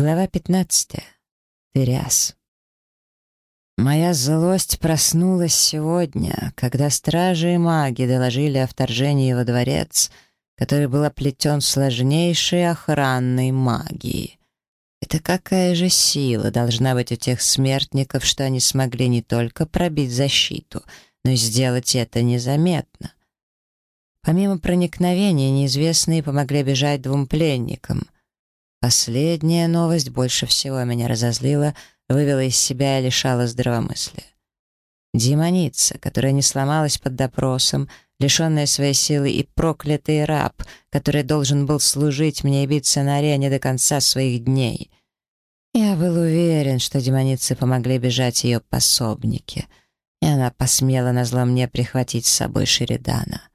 Глава 15. Тыряс. Моя злость проснулась сегодня, когда стражи и маги доложили о вторжении во дворец, который был оплетен сложнейшей охранной магией. Это какая же сила должна быть у тех смертников, что они смогли не только пробить защиту, но и сделать это незаметно. Помимо проникновения, неизвестные помогли бежать двум пленникам — Последняя новость больше всего меня разозлила, вывела из себя и лишала здравомыслия. Демоница, которая не сломалась под допросом, лишенная своей силы и проклятый раб, который должен был служить мне и биться на арене до конца своих дней. Я был уверен, что демоницы помогли бежать ее пособники, и она посмела на зло мне прихватить с собой Шеридана.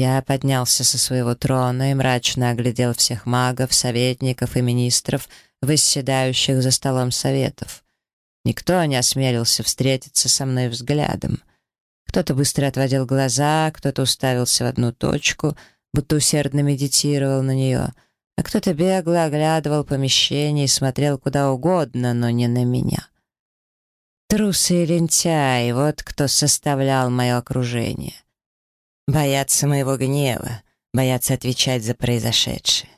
Я поднялся со своего трона и мрачно оглядел всех магов, советников и министров, восседающих за столом советов. Никто не осмелился встретиться со мной взглядом. Кто-то быстро отводил глаза, кто-то уставился в одну точку, будто усердно медитировал на нее, а кто-то бегло оглядывал помещение и смотрел куда угодно, но не на меня. Трусы и лентяи — вот кто составлял мое окружение — боятся моего гнева, боятся отвечать за произошедшее.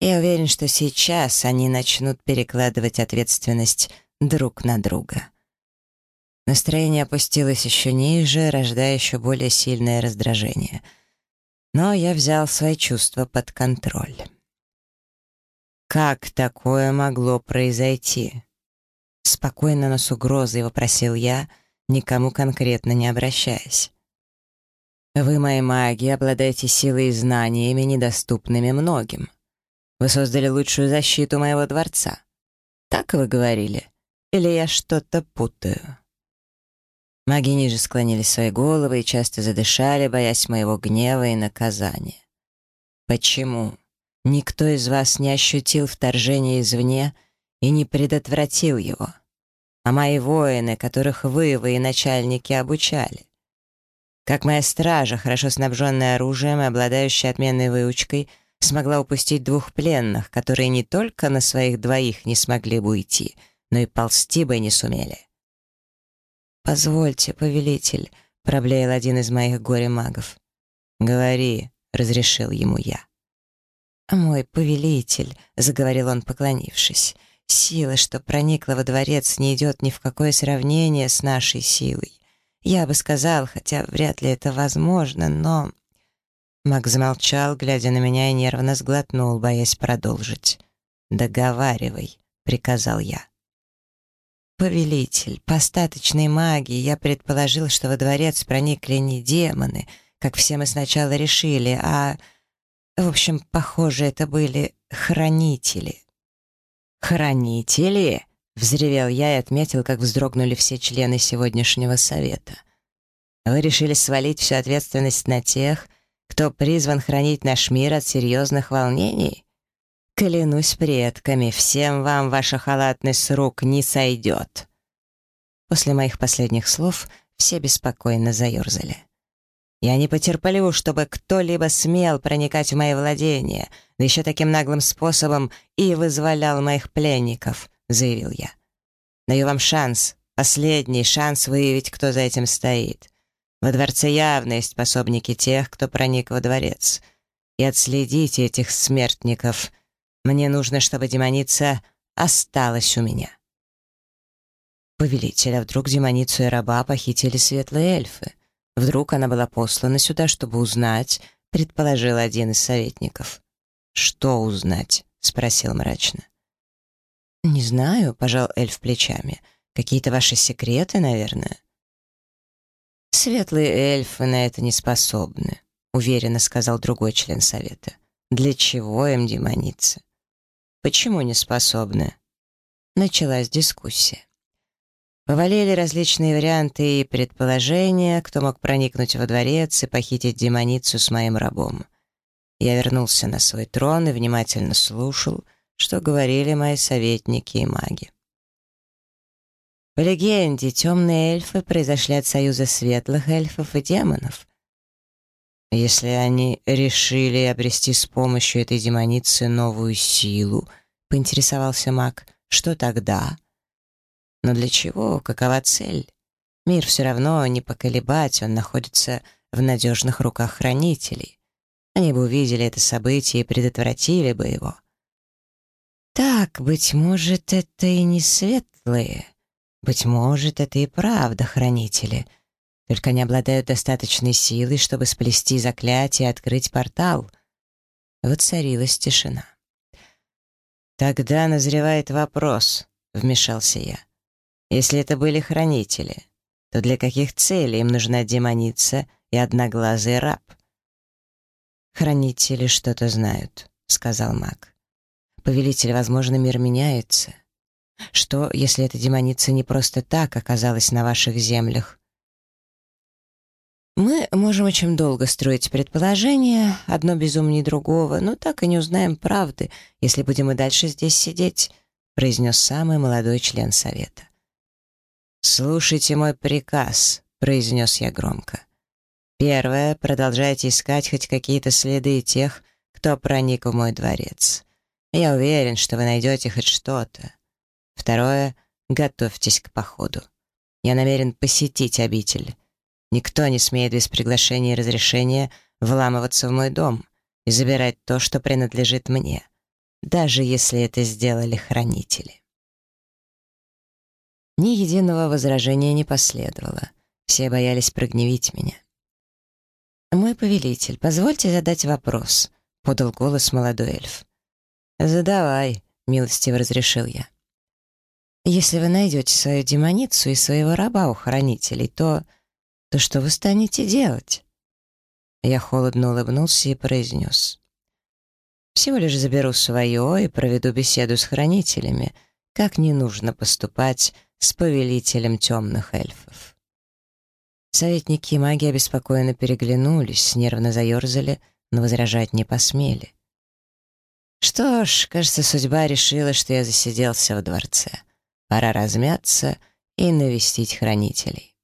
Я уверен, что сейчас они начнут перекладывать ответственность друг на друга. Настроение опустилось еще ниже, рождая еще более сильное раздражение. Но я взял свои чувства под контроль. «Как такое могло произойти?» Спокойно, но с угрозой вопросил я, никому конкретно не обращаясь. Вы, мои маги, обладаете силой и знаниями, недоступными многим. Вы создали лучшую защиту моего дворца. Так вы говорили? Или я что-то путаю?» Маги ниже склонили свои головы и часто задышали, боясь моего гнева и наказания. «Почему? Никто из вас не ощутил вторжения извне и не предотвратил его. А мои воины, которых вы, военачальники, обучали, как моя стража хорошо снабженная оружием и обладающая отменной выучкой, смогла упустить двух пленных, которые не только на своих двоих не смогли бы уйти, но и ползти бы не сумели. «Позвольте, повелитель», — проблеял один из моих горе-магов. «Говори», — разрешил ему я. А «Мой повелитель», — заговорил он, поклонившись, — «сила, что проникла во дворец, не идет ни в какое сравнение с нашей силой. Я бы сказал, хотя вряд ли это возможно, но...» Макс замолчал, глядя на меня, и нервно сглотнул, боясь продолжить. «Договаривай», — приказал я. «Повелитель, по статочной магии я предположил, что во дворец проникли не демоны, как все мы сначала решили, а... В общем, похоже, это были хранители». «Хранители?» Взревел я и отметил, как вздрогнули все члены сегодняшнего совета. Вы решили свалить всю ответственность на тех, кто призван хранить наш мир от серьезных волнений? Клянусь предками, всем вам ваша халатность с рук не сойдет. После моих последних слов все беспокойно заерзали. Я не потерплю, чтобы кто-либо смел проникать в мои владения, да еще таким наглым способом и вызволял моих пленников — заявил я. «Даю вам шанс, последний шанс выявить, кто за этим стоит. Во дворце явно есть пособники тех, кто проник во дворец. И отследите этих смертников. Мне нужно, чтобы демоница осталась у меня». Повелитель, а вдруг демоницу и раба похитили светлые эльфы. Вдруг она была послана сюда, чтобы узнать, предположил один из советников. «Что узнать?» — спросил мрачно. «Не знаю», — пожал эльф плечами. «Какие-то ваши секреты, наверное?» «Светлые эльфы на это не способны», — уверенно сказал другой член совета. «Для чего им демониться?» «Почему не способны?» Началась дискуссия. Повалили различные варианты и предположения, кто мог проникнуть во дворец и похитить демоницу с моим рабом. Я вернулся на свой трон и внимательно слушал — что говорили мои советники и маги. По легенде, темные эльфы произошли от союза светлых эльфов и демонов. Если они решили обрести с помощью этой демоницы новую силу, поинтересовался маг, что тогда? Но для чего? Какова цель? Мир все равно не поколебать, он находится в надежных руках хранителей. Они бы увидели это событие и предотвратили бы его так, быть может, это и не светлые. Быть может, это и правда хранители. Только они обладают достаточной силой, чтобы сплести заклятие и открыть портал. Воцарилась тишина. «Тогда назревает вопрос», — вмешался я. «Если это были хранители, то для каких целей им нужна демоница и одноглазый раб?» «Хранители что-то знают», — сказал маг. «Повелитель, возможно, мир меняется. Что, если эта демоница не просто так оказалась на ваших землях?» Мы можем очень долго строить предположения, одно безумнее другого, но так и не узнаем правды, если будем и дальше здесь сидеть», — произнес самый молодой член совета. «Слушайте мой приказ», — произнес я громко. «Первое, продолжайте искать хоть какие-то следы тех, кто проник в мой дворец. Я уверен, что вы найдете хоть что-то. Второе — готовьтесь к походу. Я намерен посетить обитель. Никто не смеет без приглашения и разрешения вламываться в мой дом и забирать то, что принадлежит мне, даже если это сделали хранители. Ни единого возражения не последовало. Все боялись прогневить меня. «Мой повелитель, позвольте задать вопрос», — подал голос молодой эльф. «Задавай», — милостиво разрешил я. «Если вы найдете свою демоницу и своего раба у хранителей, то... то что вы станете делать?» Я холодно улыбнулся и произнес. «Всего лишь заберу свое и проведу беседу с хранителями, как не нужно поступать с повелителем темных эльфов». Советники и маги обеспокоенно переглянулись, нервно заерзали, но возражать не посмели. Что ж, кажется, судьба решила, что я засиделся в дворце. Пора размяться и навестить хранителей.